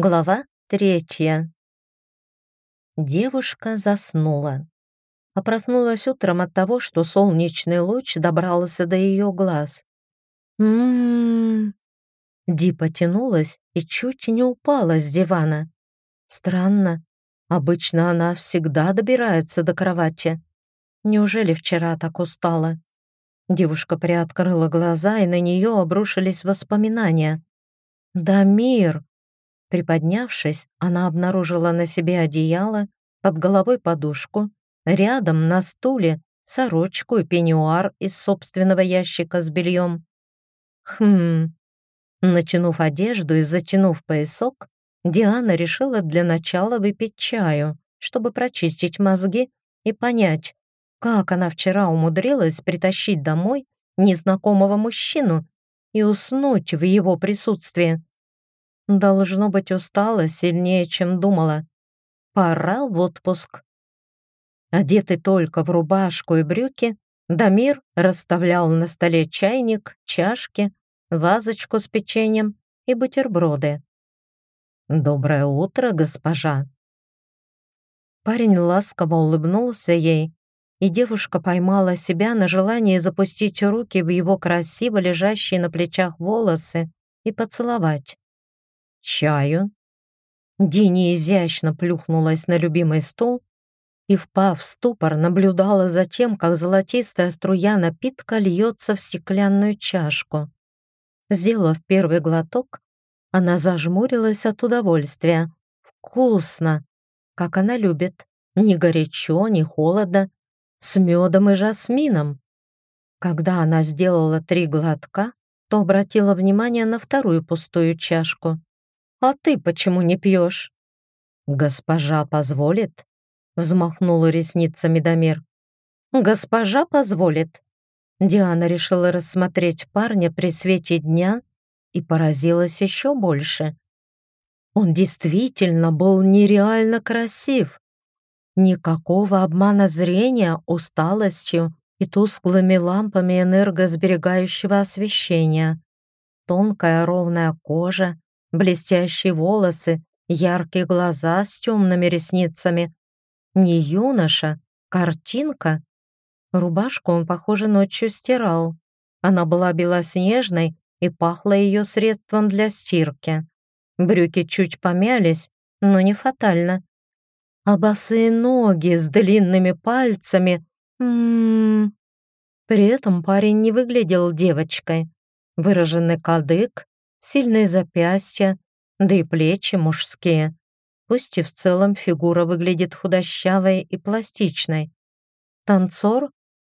Глава третья. Девушка заснула. А проснулась утром от того, что солнечный луч добрался до ее глаз. «М-м-м...» Ди потянулась и чуть не упала с дивана. Странно. Обычно она всегда добирается до кровати. Неужели вчера так устала? Девушка приоткрыла глаза, и на нее обрушились воспоминания. «Дамир!» Приподнявшись, она обнаружила на себе одеяло, под головой подушку, рядом на стуле сорочку и пеньюар из собственного ящика с бельем. Хм. Натянув одежду и затянув поясок, Диана решила для начала выпить чаю, чтобы прочистить мозги и понять, как она вчера умудрилась притащить домой незнакомого мужчину и уснуть в его присутствии. Должно быть, устала сильнее, чем думала. Пора в отпуск. Одетый только в рубашку и брюки, Дамир расставлял на столе чайник, чашки, вазочку с печеньем и бутерброды. «Доброе утро, госпожа!» Парень ласково улыбнулся ей, и девушка поймала себя на желании запустить руки в его красиво лежащие на плечах волосы и поцеловать. «Чаю?» Дини изящно плюхнулась на любимый стул и, впав в ступор, наблюдала за тем, как золотистая струя напитка льется в стеклянную чашку. Сделав первый глоток, она зажмурилась от удовольствия. Вкусно, как она любит, ни горячо, ни холодно, с медом и жасмином. Когда она сделала три глотка, то обратила внимание на вторую пустую чашку. «А ты почему не пьешь?» «Госпожа позволит?» — взмахнула ресницами Дамир. «Госпожа позволит». Диана решила рассмотреть парня при свете дня и поразилась еще больше. Он действительно был нереально красив. Никакого обмана зрения усталостью и тусклыми лампами энергосберегающего освещения. Тонкая ровная кожа, блестящие волосы, яркие глаза с темными ресницами. Не юноша, картинка. Рубашку он, похоже, ночью стирал. Она была белоснежной и пахла ее средством для стирки. Брюки чуть помялись, но не фатально. А босые ноги с длинными пальцами... М -м -м. При этом парень не выглядел девочкой. Выраженный кадык, сильные запястья, да и плечи мужские. Пусть и в целом фигура выглядит худощавой и пластичной. Танцор?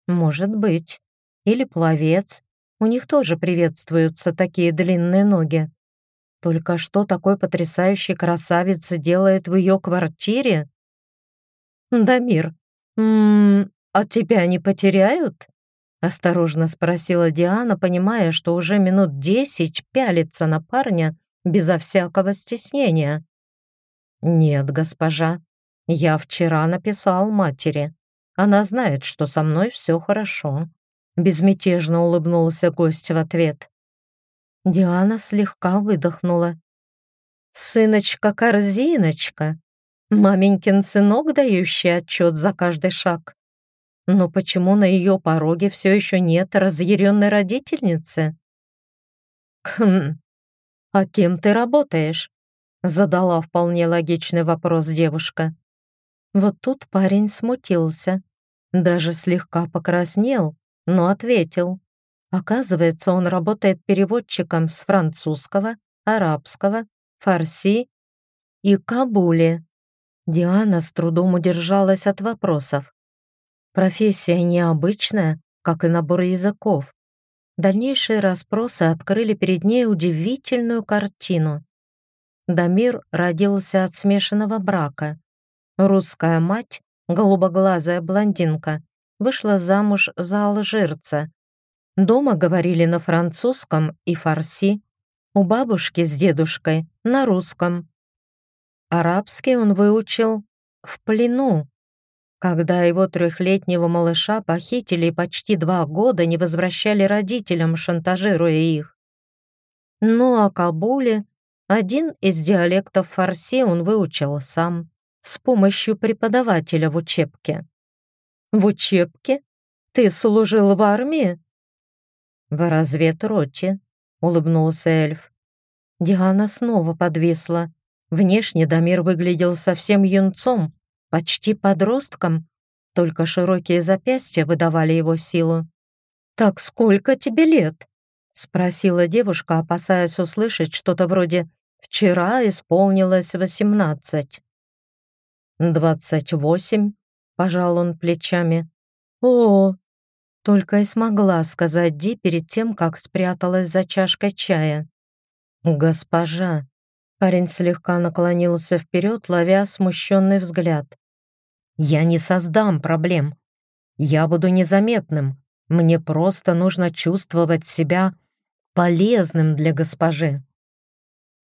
Может быть. Или пловец. У них тоже приветствуются такие длинные ноги. Только что такой потрясающий красавец делает в ее квартире? «Дамир, м -м, а тебя не потеряют?» Осторожно спросила Диана, понимая, что уже минут десять пялится на парня безо всякого стеснения. «Нет, госпожа, я вчера написал матери. Она знает, что со мной все хорошо». Безмятежно улыбнулся гость в ответ. Диана слегка выдохнула. «Сыночка-корзиночка, маменькин сынок, дающий отчет за каждый шаг. Но почему на ее пороге все еще нет разъяренной родительницы? «Хм, а кем ты работаешь?» Задала вполне логичный вопрос девушка. Вот тут парень смутился, даже слегка покраснел, но ответил. Оказывается, он работает переводчиком с французского, арабского, фарси и кабули. Диана с трудом удержалась от вопросов. Профессия необычная, как и набор языков. Дальнейшие расспросы открыли перед ней удивительную картину. Дамир родился от смешанного брака. Русская мать, голубоглазая блондинка, вышла замуж за алжирца. Дома говорили на французском и фарси, у бабушки с дедушкой на русском. Арабский он выучил в плену, когда его трехлетнего малыша похитили и почти два года не возвращали родителям, шантажируя их. Ну а Кабуле Один из диалектов фарси он выучил сам, с помощью преподавателя в учебке. «В учебке? Ты служил в армии?» «В разведроте», — улыбнулся эльф. Диана снова подвисла. Внешне Дамир выглядел совсем юнцом, почти подростком, только широкие запястья выдавали его силу. «Так сколько тебе лет?» — спросила девушка, опасаясь услышать что-то вроде «Вчера исполнилось восемнадцать». «Двадцать восемь», — пожал он плечами. «О!» — только и смогла сказать Ди перед тем, как спряталась за чашкой чая. «Госпожа!» Парень слегка наклонился вперед, ловя смущенный взгляд. «Я не создам проблем. Я буду незаметным. Мне просто нужно чувствовать себя полезным для госпожи».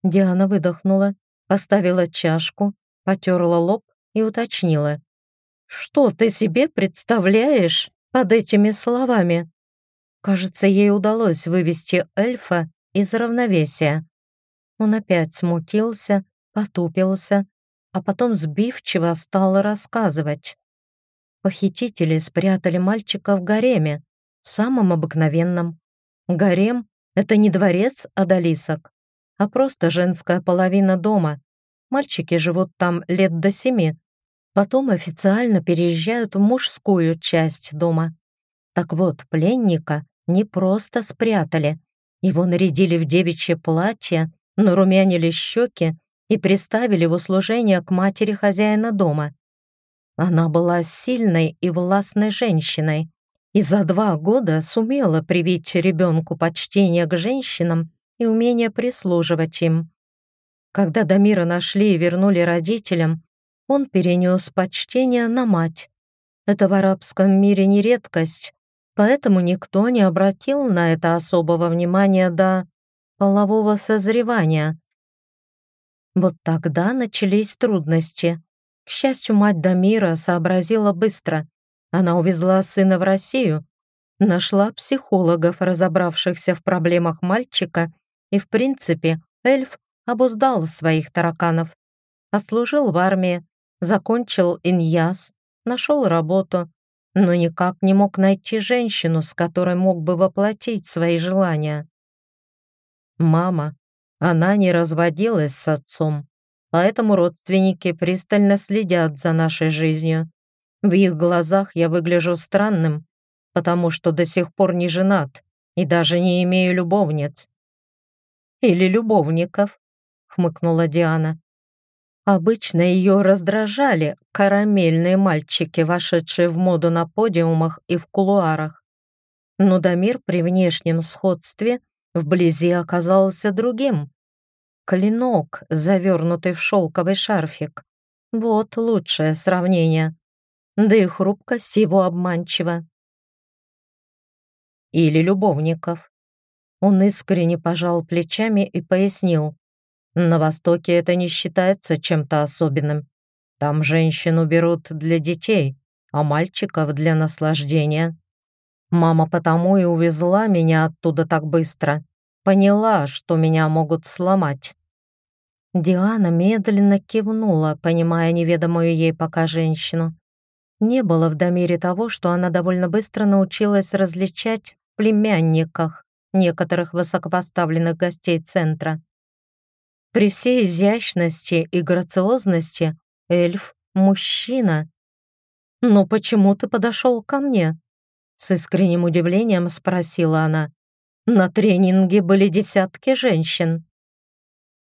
Диана выдохнула, поставила чашку, потерла лоб и уточнила. «Что ты себе представляешь под этими словами?» Кажется, ей удалось вывести эльфа из равновесия. Он опять смутился, потупился, а потом сбивчиво стал рассказывать. Похитители спрятали мальчика в гареме, в самом обыкновенном. Гарем — это не дворец адалисок, а просто женская половина дома. Мальчики живут там лет до семи, потом официально переезжают в мужскую часть дома. Так вот, пленника не просто спрятали, его нарядили в девичье платье нарумянили щеки и приставили в услужение к матери хозяина дома. Она была сильной и властной женщиной и за два года сумела привить ребенку почтение к женщинам и умение прислуживать им. Когда Дамира нашли и вернули родителям, он перенес почтение на мать. Это в арабском мире не редкость, поэтому никто не обратил на это особого внимания до полового созревания. Вот тогда начались трудности. К счастью, мать Дамира сообразила быстро. Она увезла сына в Россию, нашла психологов, разобравшихся в проблемах мальчика, и, в принципе, эльф обуздал своих тараканов. Ослужил в армии, закончил иньяс, нашел работу, но никак не мог найти женщину, с которой мог бы воплотить свои желания. Мама, она не разводилась с отцом, поэтому родственники пристально следят за нашей жизнью. В их глазах я выгляжу странным, потому что до сих пор не женат и даже не имею любовниц. Или любовников, хмыкнула Диана. Обычно ее раздражали карамельные мальчики, вошедшие в моду на подиумах и в кулуарах. Но Дамир при внешнем сходстве вблизи оказался другим. Клинок, завернутый в шелковый шарфик. Вот лучшее сравнение. Да и хрупкость его обманчива. Или любовников. Он искренне пожал плечами и пояснил. На Востоке это не считается чем-то особенным. Там женщину берут для детей, а мальчиков для наслаждения. Мама потому и увезла меня оттуда так быстро. Поняла, что меня могут сломать. Диана медленно кивнула, понимая неведомую ей пока женщину. Не было в Дамире того, что она довольно быстро научилась различать в племянниках некоторых высокопоставленных гостей центра. При всей изящности и грациозности эльф — мужчина. «Ну почему ты подошел ко мне?» С искренним удивлением спросила она. «На тренинге были десятки женщин».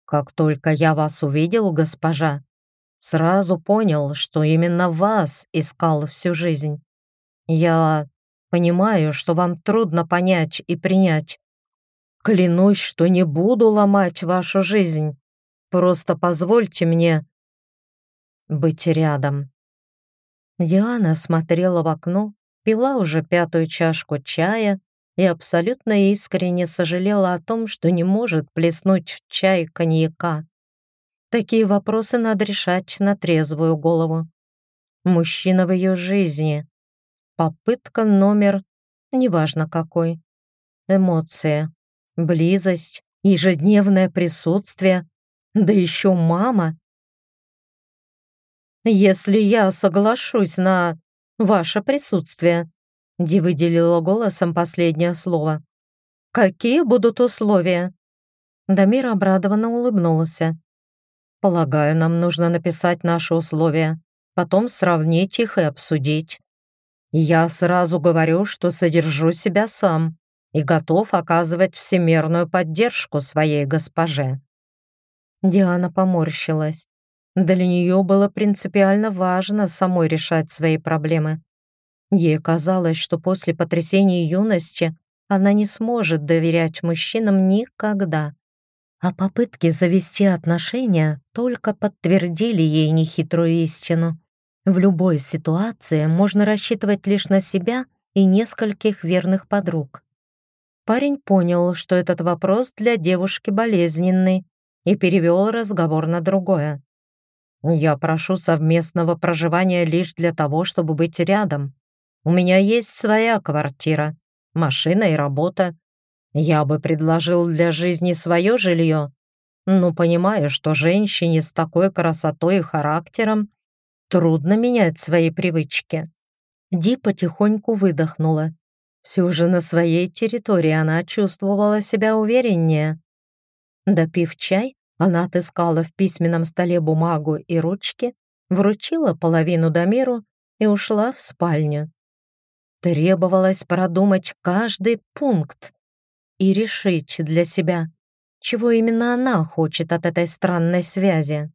«Как только я вас увидел, госпожа, сразу понял, что именно вас искал всю жизнь. Я понимаю, что вам трудно понять и принять. Клянусь, что не буду ломать вашу жизнь. Просто позвольте мне быть рядом». Диана смотрела в окно, пила уже пятую чашку чая и абсолютно искренне сожалела о том, что не может плеснуть в чай коньяка. Такие вопросы надо решать на трезвую голову. Мужчина в ее жизни. Попытка номер, неважно какой. Эмоция, близость, ежедневное присутствие, Да еще мама. «Если я соглашусь на ваше присутствие», Ди выделила голосом последнее слово. «Какие будут условия?» Дамир обрадованно улыбнулся. «Полагаю, нам нужно написать наши условия, потом сравнить их и обсудить. Я сразу говорю, что содержу себя сам и готов оказывать всемерную поддержку своей госпоже». Диана поморщилась. Для нее было принципиально важно самой решать свои проблемы. Ей казалось, что после потрясений юности она не сможет доверять мужчинам никогда. А попытки завести отношения только подтвердили ей нехитрую истину. В любой ситуации можно рассчитывать лишь на себя и нескольких верных подруг. Парень понял, что этот вопрос для девушки болезненный, и перевел разговор на другое. «Я прошу совместного проживания лишь для того, чтобы быть рядом. У меня есть своя квартира, машина и работа. Я бы предложил для жизни свое жилье, но понимаю, что женщине с такой красотой и характером трудно менять свои привычки. Ди потихоньку выдохнула. Все же на своей территории она чувствовала себя увереннее. Допив чай, она отыскала в письменном столе бумагу и ручки, вручила половину Дамиру и ушла в спальню. Требовалось продумать каждый пункт и решить для себя, чего именно она хочет от этой странной связи.